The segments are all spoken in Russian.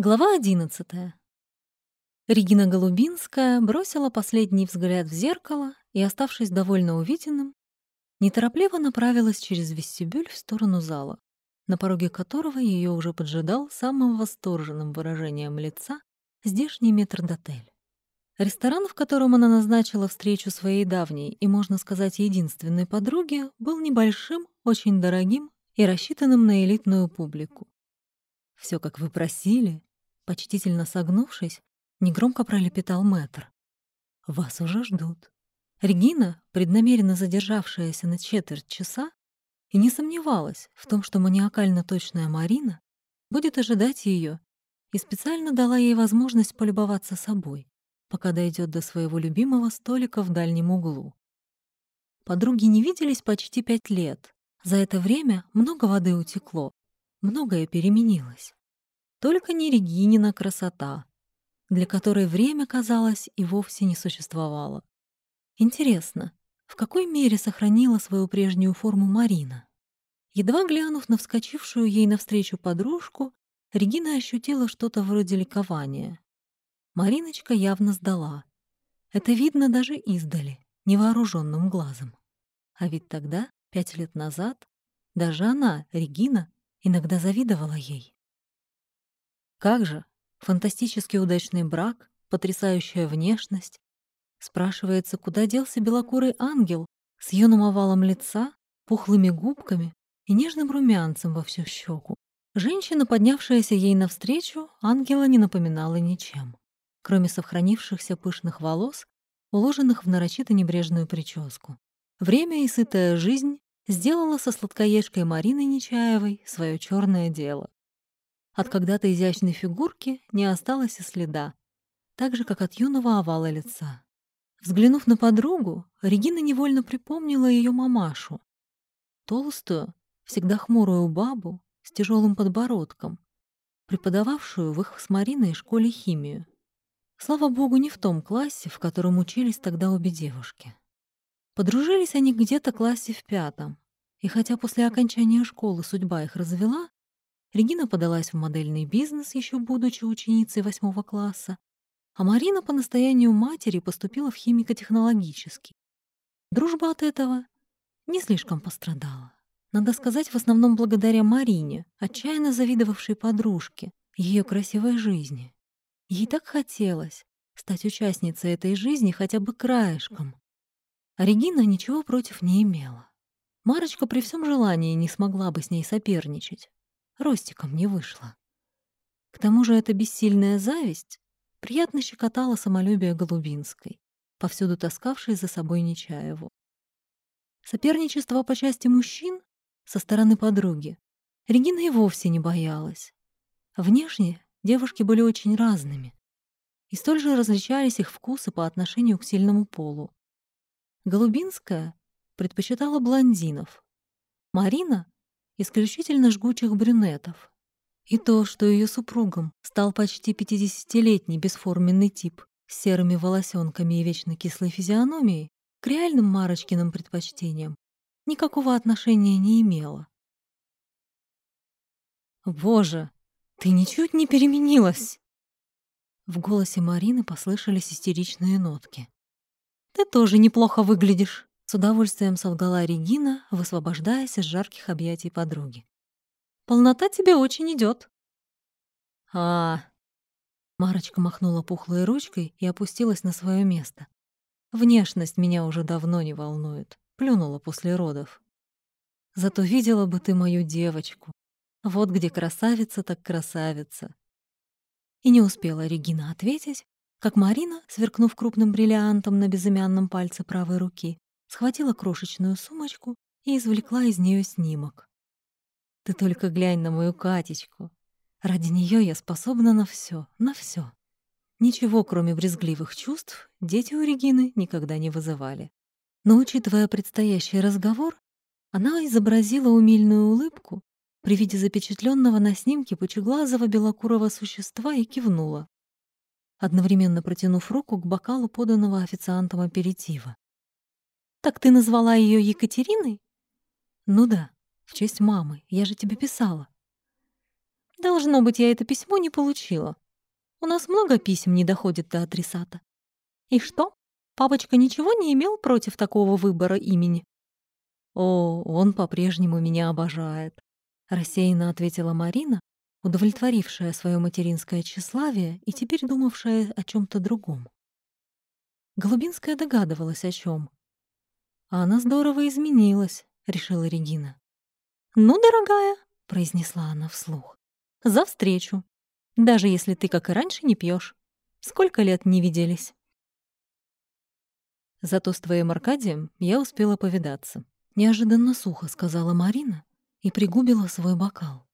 Глава одиннадцатая. Регина Голубинская бросила последний взгляд в зеркало и, оставшись довольно увиденным, неторопливо направилась через вестибюль в сторону зала, на пороге которого ее уже поджидал самым восторженным выражением лица здешний метрдотель. Ресторан, в котором она назначила встречу своей давней и, можно сказать, единственной подруге, был небольшим, очень дорогим и рассчитанным на элитную публику. Все, как вы просили», Почтительно согнувшись, негромко пролепетал мэтр. «Вас уже ждут». Регина, преднамеренно задержавшаяся на четверть часа, и не сомневалась в том, что маниакально точная Марина будет ожидать ее, и специально дала ей возможность полюбоваться собой, пока дойдет до своего любимого столика в дальнем углу. Подруги не виделись почти пять лет. За это время много воды утекло, многое переменилось. Только не Регинина красота, для которой время, казалось, и вовсе не существовало. Интересно, в какой мере сохранила свою прежнюю форму Марина? Едва глянув на вскочившую ей навстречу подружку, Регина ощутила что-то вроде ликования. Мариночка явно сдала. Это видно даже издали, невооруженным глазом. А ведь тогда, пять лет назад, даже она, Регина, иногда завидовала ей. Как же? Фантастически удачный брак, потрясающая внешность. Спрашивается, куда делся белокурый ангел с юным овалом лица, пухлыми губками и нежным румянцем во всю щеку. Женщина, поднявшаяся ей навстречу, ангела не напоминала ничем, кроме сохранившихся пышных волос, уложенных в нарочито небрежную прическу. Время и сытая жизнь сделала со сладкоежкой Мариной Нечаевой свое черное дело. От когда-то изящной фигурки не осталось и следа, так же, как от юного овала лица. Взглянув на подругу, Регина невольно припомнила ее мамашу. Толстую, всегда хмурую бабу с тяжелым подбородком, преподававшую в их с Мариной школе химию. Слава богу, не в том классе, в котором учились тогда обе девушки. Подружились они где-то классе в пятом, и хотя после окончания школы судьба их развела, Регина подалась в модельный бизнес, еще будучи ученицей восьмого класса, а Марина по настоянию матери поступила в химико-технологический. Дружба от этого не слишком пострадала. Надо сказать, в основном благодаря Марине, отчаянно завидовавшей подружке, ее красивой жизни. Ей так хотелось стать участницей этой жизни хотя бы краешком. А Регина ничего против не имела. Марочка при всем желании не смогла бы с ней соперничать ростиком не вышло. К тому же эта бессильная зависть приятно щекотала самолюбие Голубинской, повсюду таскавшей за собой Нечаеву. Соперничество по части мужчин со стороны подруги Регина и вовсе не боялась. Внешне девушки были очень разными, и столь же различались их вкусы по отношению к сильному полу. Голубинская предпочитала блондинов, Марина исключительно жгучих брюнетов. И то, что ее супругом стал почти пятидесятилетний бесформенный тип с серыми волосенками и вечно кислой физиономией, к реальным Марочкиным предпочтениям никакого отношения не имело. «Боже, ты ничуть не переменилась!» В голосе Марины послышались истеричные нотки. «Ты тоже неплохо выглядишь!» С удовольствием солгала Регина, высвобождаясь из жарких объятий подруги. «Полнота тебе очень идет. «А...» Марочка махнула пухлой ручкой и опустилась на свое место. «Внешность меня уже давно не волнует», — плюнула после родов. «Зато видела бы ты мою девочку. Вот где красавица так красавица». И не успела Регина ответить, как Марина, сверкнув крупным бриллиантом на безымянном пальце правой руки, схватила крошечную сумочку и извлекла из нее снимок. «Ты только глянь на мою Катечку. Ради нее я способна на все, на все. Ничего, кроме брезгливых чувств, дети у Регины никогда не вызывали. Но, учитывая предстоящий разговор, она изобразила умильную улыбку при виде запечатленного на снимке пучеглазого белокурого существа и кивнула, одновременно протянув руку к бокалу поданного официантом аперитива. Так ты назвала ее Екатериной? Ну да, в честь мамы, я же тебе писала. Должно быть, я это письмо не получила. У нас много писем не доходит до адресата. И что? Папочка ничего не имел против такого выбора имени? О, он по-прежнему меня обожает, рассеянно ответила Марина, удовлетворившая свое материнское тщеславие и теперь думавшая о чем то другом. Голубинская догадывалась о чем. А она здорово изменилась, решила Регина. «Ну, дорогая», — произнесла она вслух, — «за встречу. Даже если ты, как и раньше, не пьешь. Сколько лет не виделись?» «Зато с твоим Аркадием я успела повидаться», — неожиданно сухо сказала Марина и пригубила свой бокал.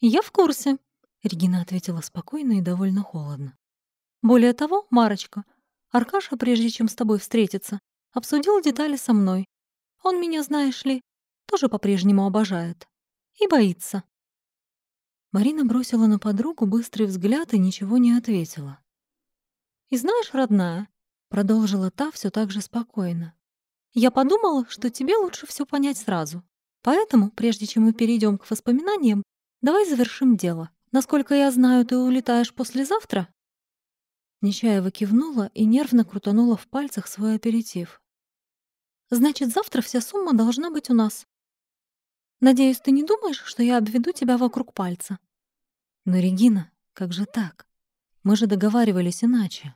«Я в курсе», — Регина ответила спокойно и довольно холодно. «Более того, Марочка, Аркаша, прежде чем с тобой встретиться, обсудил детали со мной. Он меня, знаешь ли, тоже по-прежнему обожает. И боится. Марина бросила на подругу быстрый взгляд и ничего не ответила. «И знаешь, родная», — продолжила та все так же спокойно, «я подумала, что тебе лучше все понять сразу. Поэтому, прежде чем мы перейдем к воспоминаниям, давай завершим дело. Насколько я знаю, ты улетаешь послезавтра?» Нечаева кивнула и нервно крутанула в пальцах свой аперитив. «Значит, завтра вся сумма должна быть у нас. Надеюсь, ты не думаешь, что я обведу тебя вокруг пальца?» «Но, Регина, как же так? Мы же договаривались иначе».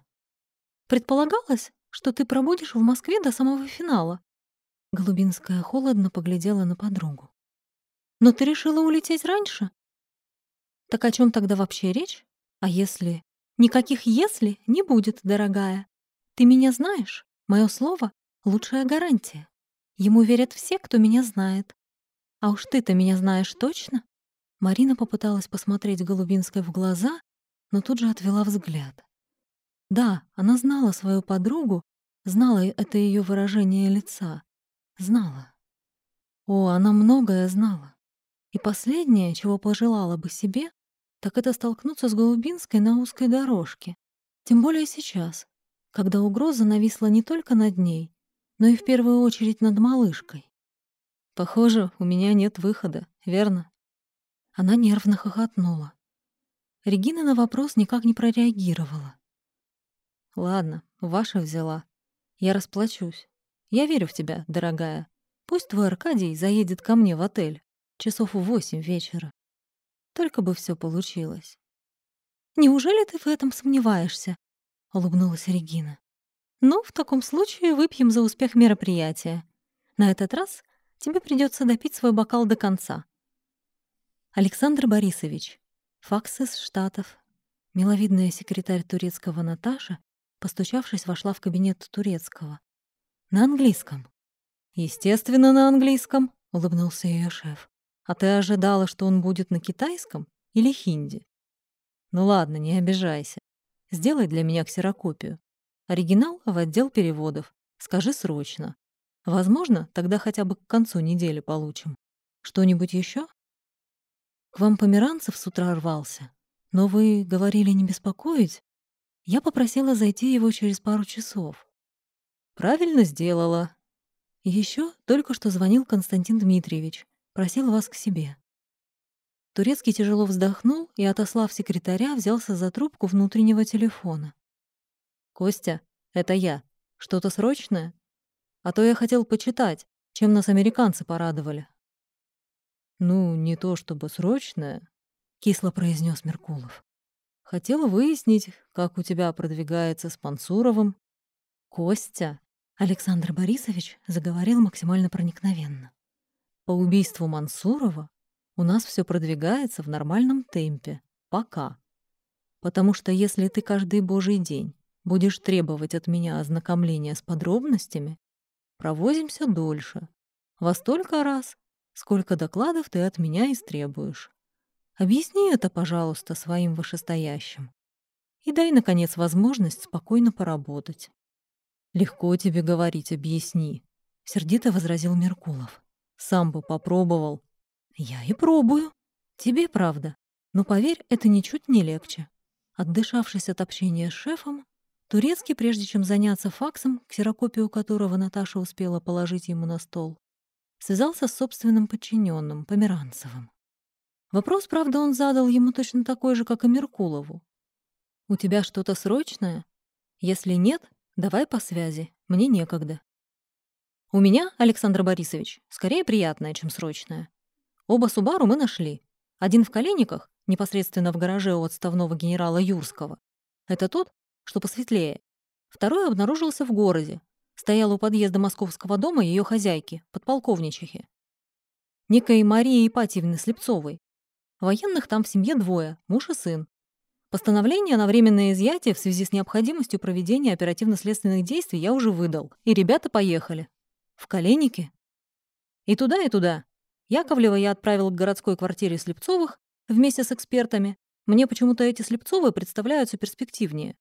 «Предполагалось, что ты пробудешь в Москве до самого финала». Голубинская холодно поглядела на подругу. «Но ты решила улететь раньше?» «Так о чем тогда вообще речь? А если...» «Никаких «если» не будет, дорогая. Ты меня знаешь. Мое слово — лучшая гарантия. Ему верят все, кто меня знает. А уж ты-то меня знаешь точно?» Марина попыталась посмотреть Голубинской в глаза, но тут же отвела взгляд. Да, она знала свою подругу, знала это ее выражение лица. Знала. О, она многое знала. И последнее, чего пожелала бы себе, так это столкнуться с Голубинской на узкой дорожке. Тем более сейчас, когда угроза нависла не только над ней, но и в первую очередь над малышкой. Похоже, у меня нет выхода, верно? Она нервно хохотнула. Регина на вопрос никак не прореагировала. Ладно, ваша взяла. Я расплачусь. Я верю в тебя, дорогая. Пусть твой Аркадий заедет ко мне в отель. Часов в восемь вечера. Только бы все получилось. «Неужели ты в этом сомневаешься?» — улыбнулась Регина. «Ну, в таком случае выпьем за успех мероприятия. На этот раз тебе придется допить свой бокал до конца». Александр Борисович. Факс из Штатов. Миловидная секретарь турецкого Наташа, постучавшись, вошла в кабинет турецкого. На английском. «Естественно, на английском», — улыбнулся ее шеф. А ты ожидала, что он будет на китайском или хинди? Ну ладно, не обижайся. Сделай для меня ксерокопию. Оригинал в отдел переводов. Скажи срочно. Возможно, тогда хотя бы к концу недели получим. Что-нибудь еще? К вам Померанцев с утра рвался. Но вы говорили не беспокоить. Я попросила зайти его через пару часов. Правильно сделала. Еще только что звонил Константин Дмитриевич. Просил вас к себе». Турецкий тяжело вздохнул и, отослав секретаря, взялся за трубку внутреннего телефона. «Костя, это я. Что-то срочное? А то я хотел почитать, чем нас американцы порадовали». «Ну, не то чтобы срочное», — кисло произнес Меркулов. «Хотел выяснить, как у тебя продвигается с Пансуровым». «Костя», — Александр Борисович заговорил максимально проникновенно. По убийству Мансурова у нас все продвигается в нормальном темпе. Пока. Потому что если ты каждый божий день будешь требовать от меня ознакомления с подробностями, провозимся дольше. Во столько раз, сколько докладов ты от меня истребуешь. Объясни это, пожалуйста, своим вышестоящим. И дай, наконец, возможность спокойно поработать. «Легко тебе говорить, объясни», — сердито возразил Меркулов. Сам бы попробовал. Я и пробую. Тебе правда. Но поверь, это ничуть не легче. Отдышавшись от общения с шефом, Турецкий, прежде чем заняться факсом, ксерокопию которого Наташа успела положить ему на стол, связался с собственным подчиненным, Померанцевым. Вопрос, правда, он задал ему точно такой же, как и Меркулову. «У тебя что-то срочное? Если нет, давай по связи, мне некогда». «У меня, Александр Борисович, скорее приятное, чем срочное. Оба Субару мы нашли. Один в Коленниках, непосредственно в гараже у отставного генерала Юрского. Это тот, что посветлее. Второй обнаружился в городе. Стоял у подъезда московского дома ее хозяйки, подполковничихи. Некой Марии Ипатьевны Слепцовой. Военных там в семье двое, муж и сын. Постановление на временное изъятие в связи с необходимостью проведения оперативно-следственных действий я уже выдал, и ребята поехали. В Коленники? И туда, и туда. Яковлева я отправил к городской квартире Слепцовых вместе с экспертами. Мне почему-то эти Слепцовые представляются перспективнее.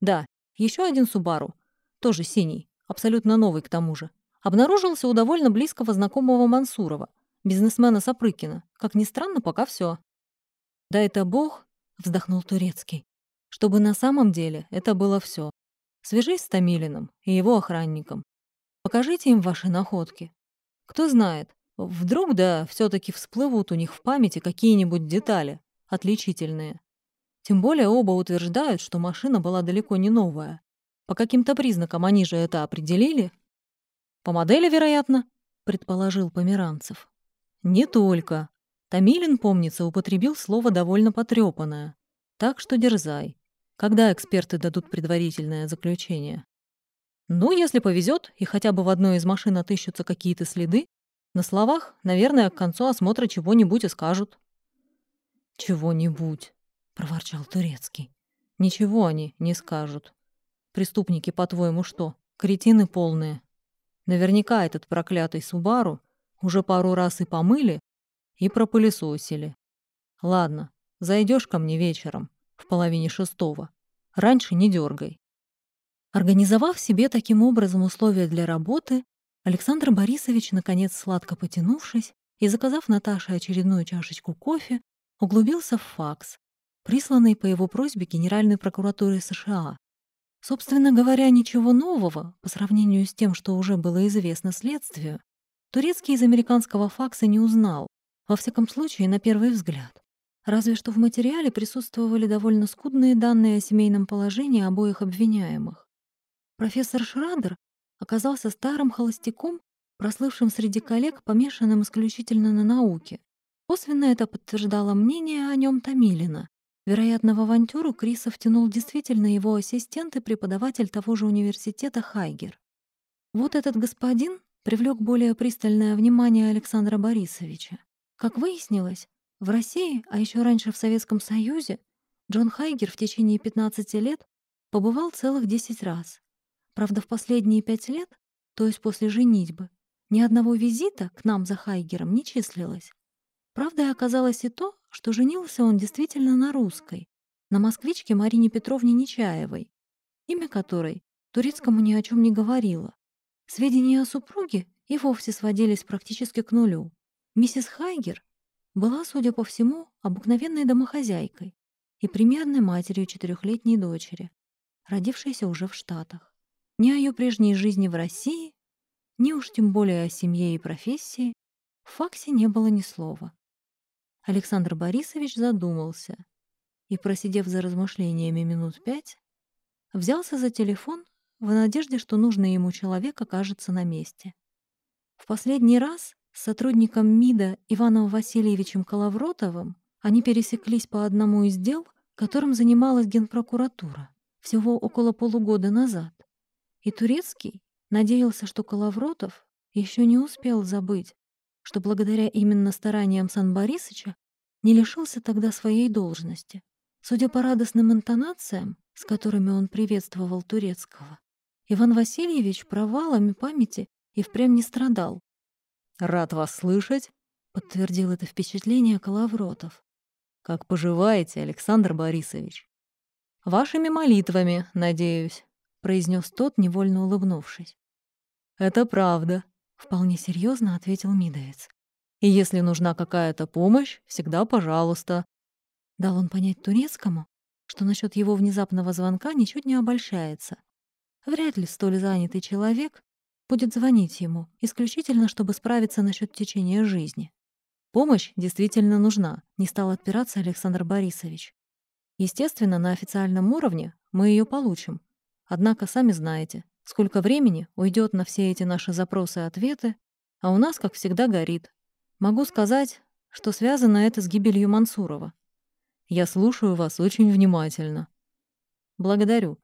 Да, еще один Субару, тоже синий, абсолютно новый к тому же, обнаружился у довольно близкого знакомого Мансурова, бизнесмена Сапрыкина. Как ни странно, пока все. «Да это бог», — вздохнул Турецкий, «чтобы на самом деле это было все. Свяжись с Томилиным и его охранником. Покажите им ваши находки. Кто знает, вдруг да все таки всплывут у них в памяти какие-нибудь детали, отличительные. Тем более оба утверждают, что машина была далеко не новая. По каким-то признакам они же это определили. По модели, вероятно, предположил Померанцев. Не только. Томилин, помнится, употребил слово довольно потрепанное. Так что дерзай. Когда эксперты дадут предварительное заключение? Ну, если повезет, и хотя бы в одной из машин отыщутся какие-то следы, на словах, наверное, к концу осмотра чего-нибудь и скажут. «Чего-нибудь», — проворчал Турецкий. «Ничего они не скажут. Преступники, по-твоему, что, кретины полные? Наверняка этот проклятый Субару уже пару раз и помыли, и пропылесосили. Ладно, зайдешь ко мне вечером, в половине шестого. Раньше не дергай. Организовав себе таким образом условия для работы, Александр Борисович, наконец сладко потянувшись и заказав Наташе очередную чашечку кофе, углубился в факс, присланный по его просьбе Генеральной прокуратурой США. Собственно говоря, ничего нового по сравнению с тем, что уже было известно следствию, турецкий из американского факса не узнал, во всяком случае, на первый взгляд. Разве что в материале присутствовали довольно скудные данные о семейном положении обоих обвиняемых. Профессор Шрадер оказался старым холостяком, прослывшим среди коллег, помешанным исключительно на науке. Косвенно это подтверждало мнение о нем Томилина. Вероятно, в авантюру Криса втянул действительно его ассистент и преподаватель того же университета Хайгер. Вот этот господин привлек более пристальное внимание Александра Борисовича. Как выяснилось, в России, а еще раньше в Советском Союзе, Джон Хайгер в течение 15 лет побывал целых 10 раз. Правда, в последние пять лет, то есть после женитьбы, ни одного визита к нам за Хайгером не числилось. Правда, оказалось и то, что женился он действительно на русской, на москвичке Марине Петровне Нечаевой, имя которой турецкому ни о чем не говорило. Сведения о супруге и вовсе сводились практически к нулю. Миссис Хайгер была, судя по всему, обыкновенной домохозяйкой и примерной матерью четырехлетней дочери, родившейся уже в Штатах. Ни о ее прежней жизни в России, ни уж тем более о семье и профессии в факсе не было ни слова. Александр Борисович задумался и, просидев за размышлениями минут пять, взялся за телефон в надежде, что нужный ему человек окажется на месте. В последний раз с сотрудником МИДа Иваном Васильевичем Коловротовым они пересеклись по одному из дел, которым занималась Генпрокуратура, всего около полугода назад. И Турецкий надеялся, что Коловротов еще не успел забыть, что благодаря именно стараниям Сан Борисыча не лишился тогда своей должности. Судя по радостным интонациям, с которыми он приветствовал Турецкого, Иван Васильевич провалами памяти и впрямь не страдал. «Рад вас слышать», — подтвердил это впечатление Коловротов. «Как поживаете, Александр Борисович?» «Вашими молитвами, надеюсь», — произнес тот, невольно улыбнувшись. «Это правда», — вполне серьезно ответил Мидовец. «И если нужна какая-то помощь, всегда пожалуйста». Дал он понять турецкому, что насчет его внезапного звонка ничуть не обольщается. Вряд ли столь занятый человек будет звонить ему исключительно, чтобы справиться насчет течения жизни. Помощь действительно нужна, не стал отпираться Александр Борисович. Естественно, на официальном уровне мы ее получим. Однако, сами знаете, сколько времени уйдет на все эти наши запросы и ответы, а у нас, как всегда, горит. Могу сказать, что связано это с гибелью Мансурова. Я слушаю вас очень внимательно. Благодарю.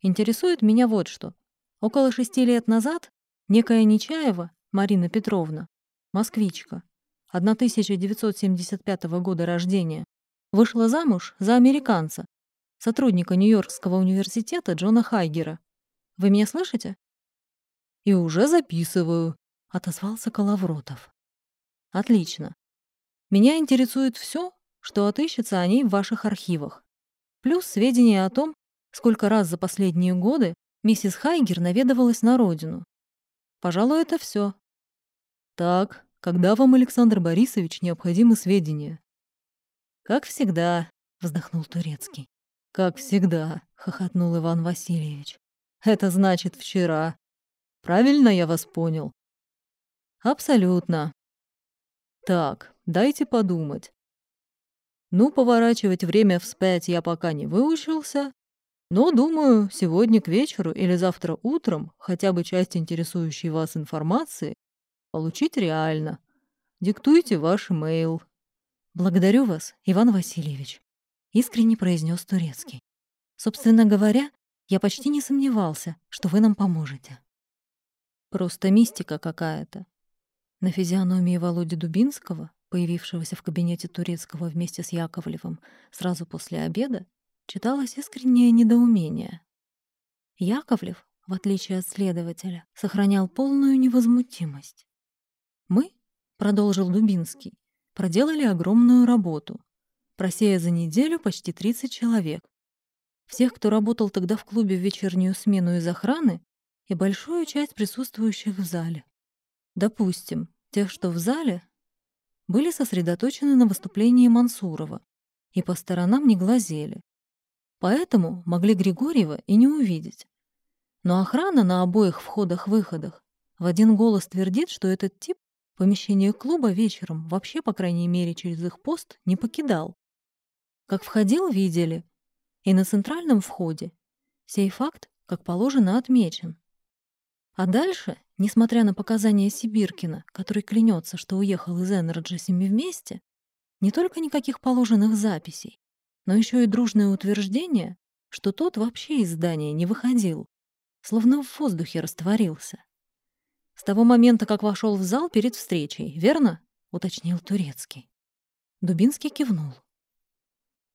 Интересует меня вот что. Около шести лет назад некая Нечаева Марина Петровна, москвичка, 1975 года рождения, вышла замуж за американца, сотрудника Нью-Йоркского университета Джона Хайгера. Вы меня слышите? И уже записываю, отозвался Коловротов. Отлично. Меня интересует все, что отыщется о ней в ваших архивах. Плюс сведения о том, сколько раз за последние годы миссис Хайгер наведывалась на родину. Пожалуй, это все. Так, когда вам, Александр Борисович, необходимы сведения? Как всегда, вздохнул Турецкий. Как всегда, хохотнул Иван Васильевич. Это значит вчера. Правильно я вас понял? Абсолютно. Так, дайте подумать. Ну, поворачивать время вспять я пока не выучился, но, думаю, сегодня к вечеру или завтра утром хотя бы часть интересующей вас информации получить реально. Диктуйте ваш имейл. Благодарю вас, Иван Васильевич, искренне произнес Турецкий. Собственно говоря, я почти не сомневался, что вы нам поможете. Просто мистика какая-то. На физиономии Володи Дубинского появившегося в кабинете Турецкого вместе с Яковлевым сразу после обеда, читалось искреннее недоумение. Яковлев, в отличие от следователя, сохранял полную невозмутимость. «Мы», — продолжил Дубинский, — проделали огромную работу, просея за неделю почти 30 человек. Всех, кто работал тогда в клубе в вечернюю смену из охраны, и большую часть присутствующих в зале. Допустим, тех, что в зале, были сосредоточены на выступлении Мансурова и по сторонам не глазели. Поэтому могли Григорьева и не увидеть. Но охрана на обоих входах-выходах в один голос твердит, что этот тип помещение клуба вечером вообще, по крайней мере, через их пост не покидал. Как входил, видели. И на центральном входе сей факт, как положено, отмечен. А дальше Несмотря на показания Сибиркина, который клянется, что уехал из Energy с ними вместе, не только никаких положенных записей, но еще и дружное утверждение, что тот вообще из здания не выходил, словно в воздухе растворился. «С того момента, как вошел в зал перед встречей, верно?» — уточнил Турецкий. Дубинский кивнул.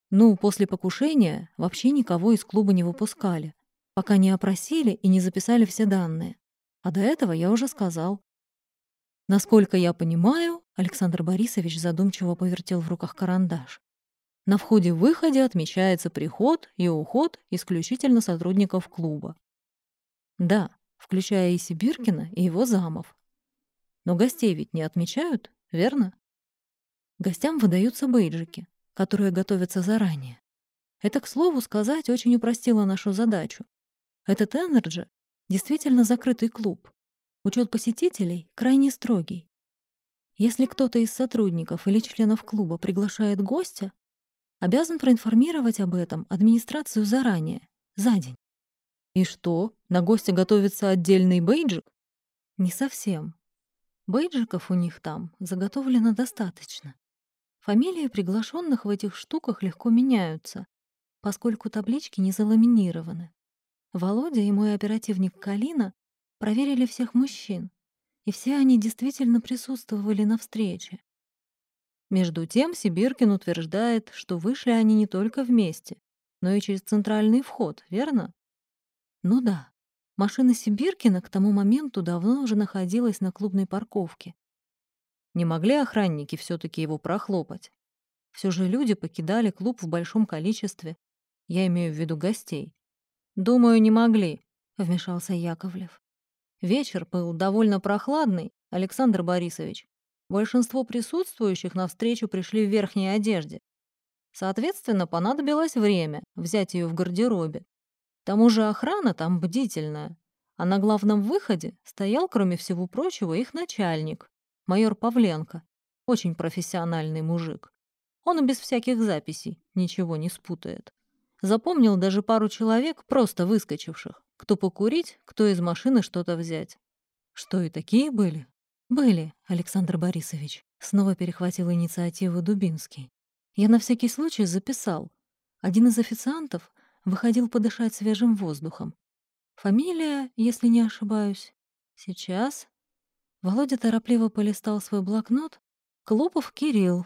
Ну, после покушения вообще никого из клуба не выпускали, пока не опросили и не записали все данные. А до этого я уже сказал. Насколько я понимаю, Александр Борисович задумчиво повертел в руках карандаш. На входе-выходе отмечается приход и уход исключительно сотрудников клуба. Да, включая и Сибиркина, и его замов. Но гостей ведь не отмечают, верно? Гостям выдаются бейджики, которые готовятся заранее. Это, к слову сказать, очень упростило нашу задачу. Этот Energy действительно закрытый клуб. Учет посетителей крайне строгий. Если кто-то из сотрудников или членов клуба приглашает гостя, обязан проинформировать об этом администрацию заранее, за день. И что, на гостя готовится отдельный бейджик? Не совсем. Бейджиков у них там заготовлено достаточно. Фамилии приглашенных в этих штуках легко меняются, поскольку таблички не заламинированы. Володя и мой оперативник Калина проверили всех мужчин, и все они действительно присутствовали на встрече. Между тем Сибиркин утверждает, что вышли они не только вместе, но и через центральный вход, верно? Ну да. Машина Сибиркина к тому моменту давно уже находилась на клубной парковке. Не могли охранники все таки его прохлопать. Все же люди покидали клуб в большом количестве. Я имею в виду гостей. «Думаю, не могли», — вмешался Яковлев. Вечер был довольно прохладный, Александр Борисович. Большинство присутствующих на встречу пришли в верхней одежде. Соответственно, понадобилось время взять ее в гардеробе. К тому же охрана там бдительная. А на главном выходе стоял, кроме всего прочего, их начальник, майор Павленко. Очень профессиональный мужик. Он без всяких записей ничего не спутает. Запомнил даже пару человек, просто выскочивших. Кто покурить, кто из машины что-то взять. Что и такие были? Были, Александр Борисович. Снова перехватил инициативу Дубинский. Я на всякий случай записал. Один из официантов выходил подышать свежим воздухом. Фамилия, если не ошибаюсь. Сейчас. Володя торопливо полистал свой блокнот. Клопов Кирилл.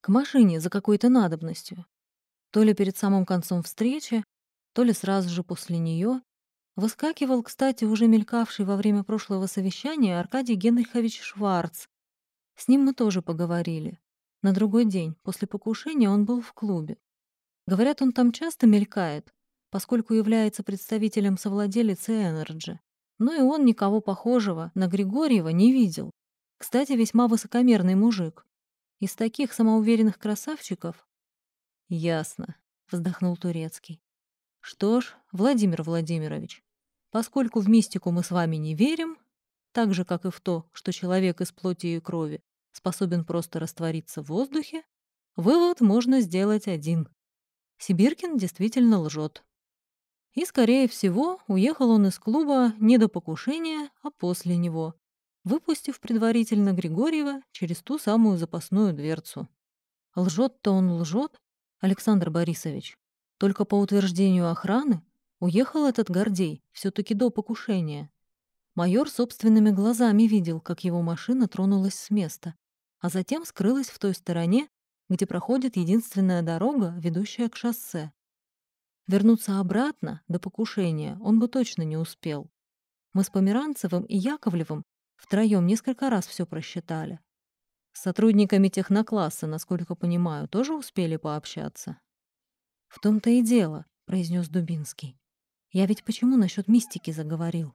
К машине за какой-то надобностью. То ли перед самым концом встречи, то ли сразу же после нее. Выскакивал, кстати, уже мелькавший во время прошлого совещания Аркадий Генрихович Шварц. С ним мы тоже поговорили. На другой день, после покушения, он был в клубе. Говорят, он там часто мелькает, поскольку является представителем совладелицы Energy. Но и он никого похожего на Григорьева не видел. Кстати, весьма высокомерный мужик. Из таких самоуверенных красавчиков? Ясно, вздохнул Турецкий. Что ж, Владимир Владимирович, поскольку в мистику мы с вами не верим, так же, как и в то, что человек из плоти и крови способен просто раствориться в воздухе, вывод можно сделать один. Сибиркин действительно лжет. И, скорее всего, уехал он из клуба не до покушения, а после него, выпустив предварительно Григорьева через ту самую запасную дверцу. Лжет-то он лжет, Александр Борисович. Только по утверждению охраны уехал этот Гордей все таки до покушения. Майор собственными глазами видел, как его машина тронулась с места, а затем скрылась в той стороне, где проходит единственная дорога, ведущая к шоссе. Вернуться обратно до покушения он бы точно не успел. Мы с Померанцевым и Яковлевым втроем несколько раз все просчитали. С сотрудниками технокласса, насколько понимаю, тоже успели пообщаться. В том-то и дело, произнес Дубинский. Я ведь почему насчет мистики заговорил?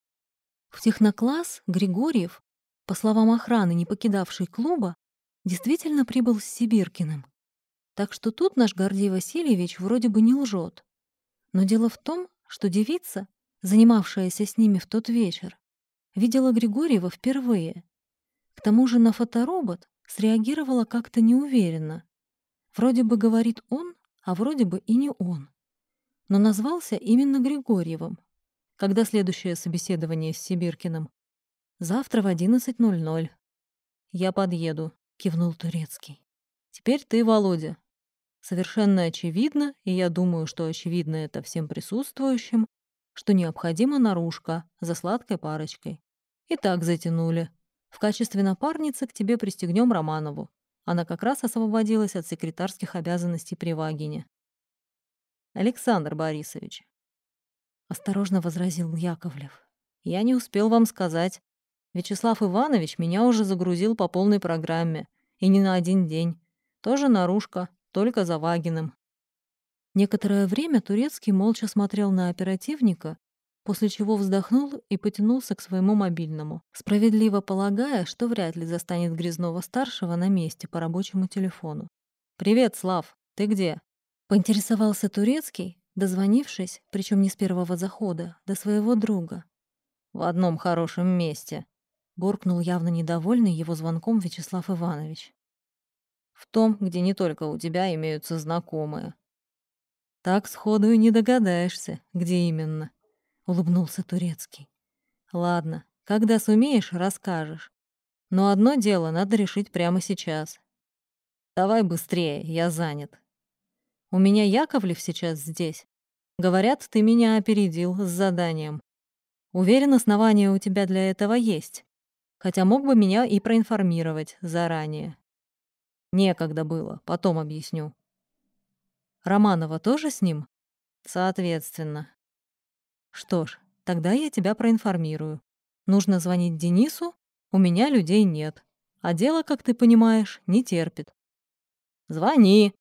В технокласс Григорьев, по словам охраны, не покидавший клуба, действительно прибыл с Сибиркиным. Так что тут наш Гордей Васильевич вроде бы не лжет. Но дело в том, что девица, занимавшаяся с ними в тот вечер, видела Григорьева впервые. К тому же на фоторобот среагировала как-то неуверенно. Вроде бы говорит он, а вроде бы и не он. Но назвался именно Григорьевым. Когда следующее собеседование с Сибиркиным? Завтра в 11.00. Я подъеду кивнул Турецкий. Теперь ты, Володя. Совершенно очевидно, и я думаю, что очевидно это всем присутствующим, что необходима наружка за сладкой парочкой. И так затянули. В качестве напарницы к тебе пристегнем Романову. Она как раз освободилась от секретарских обязанностей при Вагине. Александр Борисович. Осторожно возразил Яковлев. Я не успел вам сказать. Вячеслав Иванович меня уже загрузил по полной программе. И не на один день. Тоже наружка, только за Вагиным. Некоторое время Турецкий молча смотрел на оперативника, после чего вздохнул и потянулся к своему мобильному, справедливо полагая, что вряд ли застанет Грязнова-старшего на месте по рабочему телефону. «Привет, Слав, ты где?» Поинтересовался Турецкий, дозвонившись, причем не с первого захода, до своего друга. «В одном хорошем месте», буркнул явно недовольный его звонком Вячеслав Иванович. В том, где не только у тебя имеются знакомые. Так сходу и не догадаешься, где именно, улыбнулся Турецкий. Ладно, когда сумеешь, расскажешь. Но одно дело надо решить прямо сейчас. Давай быстрее, я занят. У меня Яковлев сейчас здесь. Говорят, ты меня опередил с заданием. Уверен, основания у тебя для этого есть хотя мог бы меня и проинформировать заранее. Некогда было, потом объясню. Романова тоже с ним? Соответственно. Что ж, тогда я тебя проинформирую. Нужно звонить Денису, у меня людей нет. А дело, как ты понимаешь, не терпит. Звони.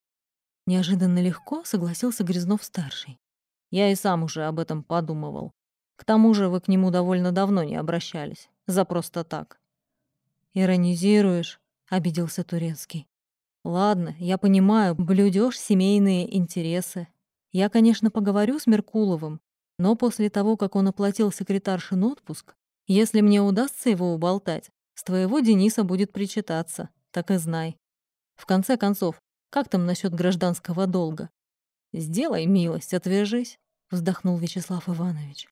Неожиданно легко согласился Грязнов-старший. Я и сам уже об этом подумывал. К тому же вы к нему довольно давно не обращались за просто так. «Иронизируешь», — обиделся Турецкий. «Ладно, я понимаю, блюдешь семейные интересы. Я, конечно, поговорю с Меркуловым, но после того, как он оплатил секретаршин отпуск, если мне удастся его уболтать, с твоего Дениса будет причитаться. так и знай. В конце концов, как там насчет гражданского долга? Сделай милость, отвяжись, вздохнул Вячеслав Иванович.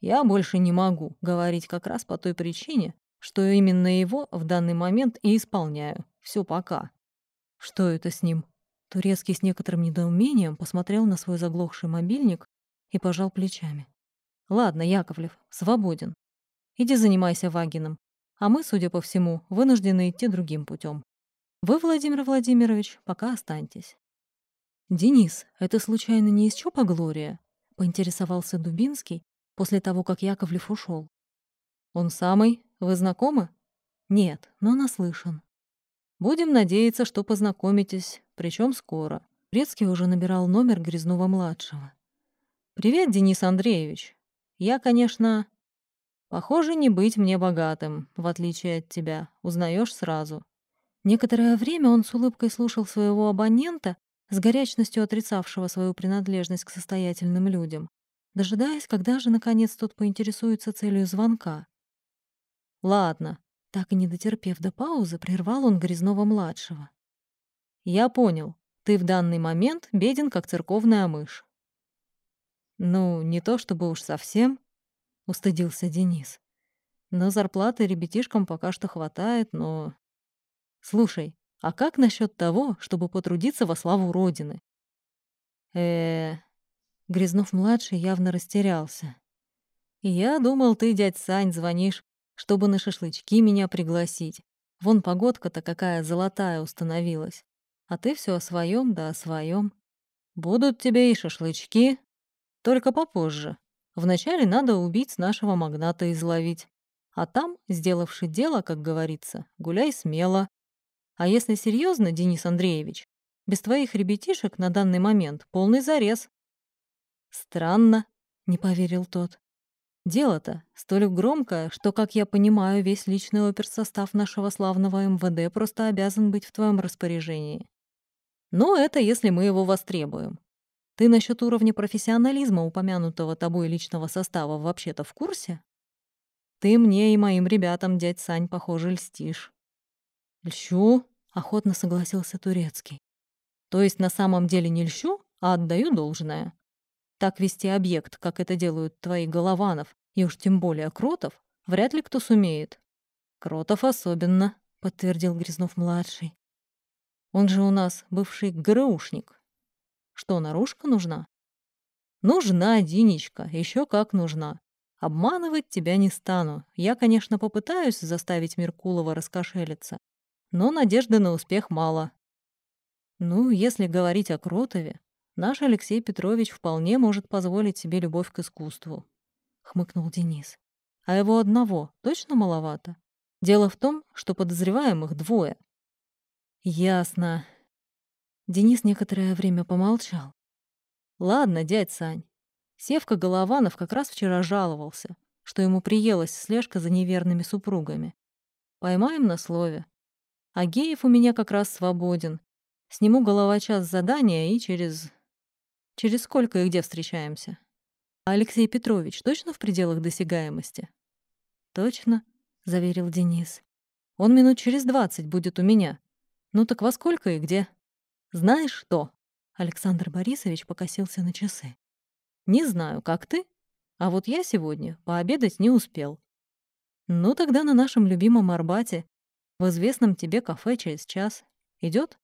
Я больше не могу говорить как раз по той причине, что именно его в данный момент и исполняю. Все пока. Что это с ним? Турецкий с некоторым недоумением посмотрел на свой заглохший мобильник и пожал плечами. Ладно, Яковлев, свободен. Иди занимайся Вагином, а мы, судя по всему, вынуждены идти другим путем. Вы, Владимир Владимирович, пока останьтесь. Денис, это случайно не из ЧОПа Глория? Поинтересовался Дубинский после того, как Яковлев ушел. Он самый? Вы знакомы? Нет, но наслышан. Будем надеяться, что познакомитесь, причем скоро. Прецкий уже набирал номер Грязнова-младшего. «Привет, Денис Андреевич. Я, конечно, Похоже, не быть мне богатым, в отличие от тебя. Узнаешь сразу. Некоторое время он с улыбкой слушал своего абонента, с горячностью отрицавшего свою принадлежность к состоятельным людям, дожидаясь, когда же, наконец, тот поинтересуется целью звонка. «Ладно», — так и не дотерпев до паузы, прервал он Грязнова-младшего. «Я понял. Ты в данный момент беден, как церковная мышь». «Ну, не то чтобы уж совсем», — устыдился Денис. «Но зарплаты ребятишкам пока что хватает, но...» «Слушай, а как насчет того, чтобы потрудиться во славу Родины?» э Грязнов-младший явно растерялся. «Я думал, ты, дядь Сань, звонишь, чтобы на шашлычки меня пригласить. Вон погодка-то какая золотая установилась. А ты все о своем да о своем. Будут тебе и шашлычки, только попозже. Вначале надо убить нашего магната изловить. А там, сделавши дело, как говорится, гуляй смело. А если серьезно, Денис Андреевич, без твоих ребятишек на данный момент полный зарез. Странно, не поверил тот. Дело-то столь громкое, что, как я понимаю, весь личный оперсостав нашего славного МВД просто обязан быть в твоем распоряжении. Но это если мы его востребуем. Ты насчет уровня профессионализма упомянутого тобой личного состава вообще-то в курсе? Ты мне и моим ребятам, дядь Сань, похоже, льстишь. Льщу, охотно согласился Турецкий. То есть на самом деле не льщу, а отдаю должное. Так вести объект, как это делают твои Голованов, и уж тем более Кротов, вряд ли кто сумеет. Кротов особенно, подтвердил Грязнов-младший. Он же у нас бывший ГРУшник, что, наружка нужна? Нужна, Динечка, еще как нужна. Обманывать тебя не стану. Я, конечно, попытаюсь заставить Меркулова раскошелиться, но надежды на успех мало. Ну, если говорить о Кротове, наш Алексей Петрович вполне может позволить себе любовь к искусству, хмыкнул Денис. А его одного точно маловато. Дело в том, что подозреваемых двое. Ясно. Денис некоторое время помолчал. «Ладно, дядь Сань. Севка Голованов как раз вчера жаловался, что ему приелась слежка за неверными супругами. Поймаем на слове. А Геев у меня как раз свободен. Сниму голова час задания и через... Через сколько и где встречаемся? Алексей Петрович точно в пределах досягаемости? Точно, заверил Денис. Он минут через двадцать будет у меня. Ну так во сколько и где? «Знаешь что?» Александр Борисович покосился на часы. «Не знаю, как ты, а вот я сегодня пообедать не успел. Ну тогда на нашем любимом Арбате, в известном тебе кафе через час. Идет?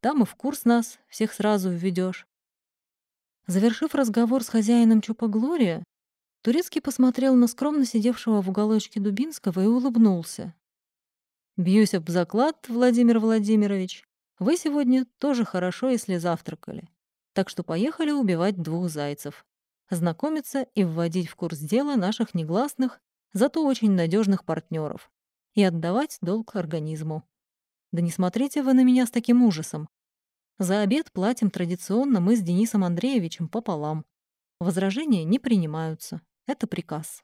Там и в курс нас всех сразу введешь. Завершив разговор с хозяином Чупа Глория, Турецкий посмотрел на скромно сидевшего в уголочке Дубинского и улыбнулся. «Бьюсь об заклад, Владимир Владимирович, вы сегодня тоже хорошо, если завтракали. Так что поехали убивать двух зайцев. Знакомиться и вводить в курс дела наших негласных, зато очень надежных партнеров. И отдавать долг организму. Да не смотрите вы на меня с таким ужасом. За обед платим традиционно мы с Денисом Андреевичем пополам. Возражения не принимаются. Это приказ.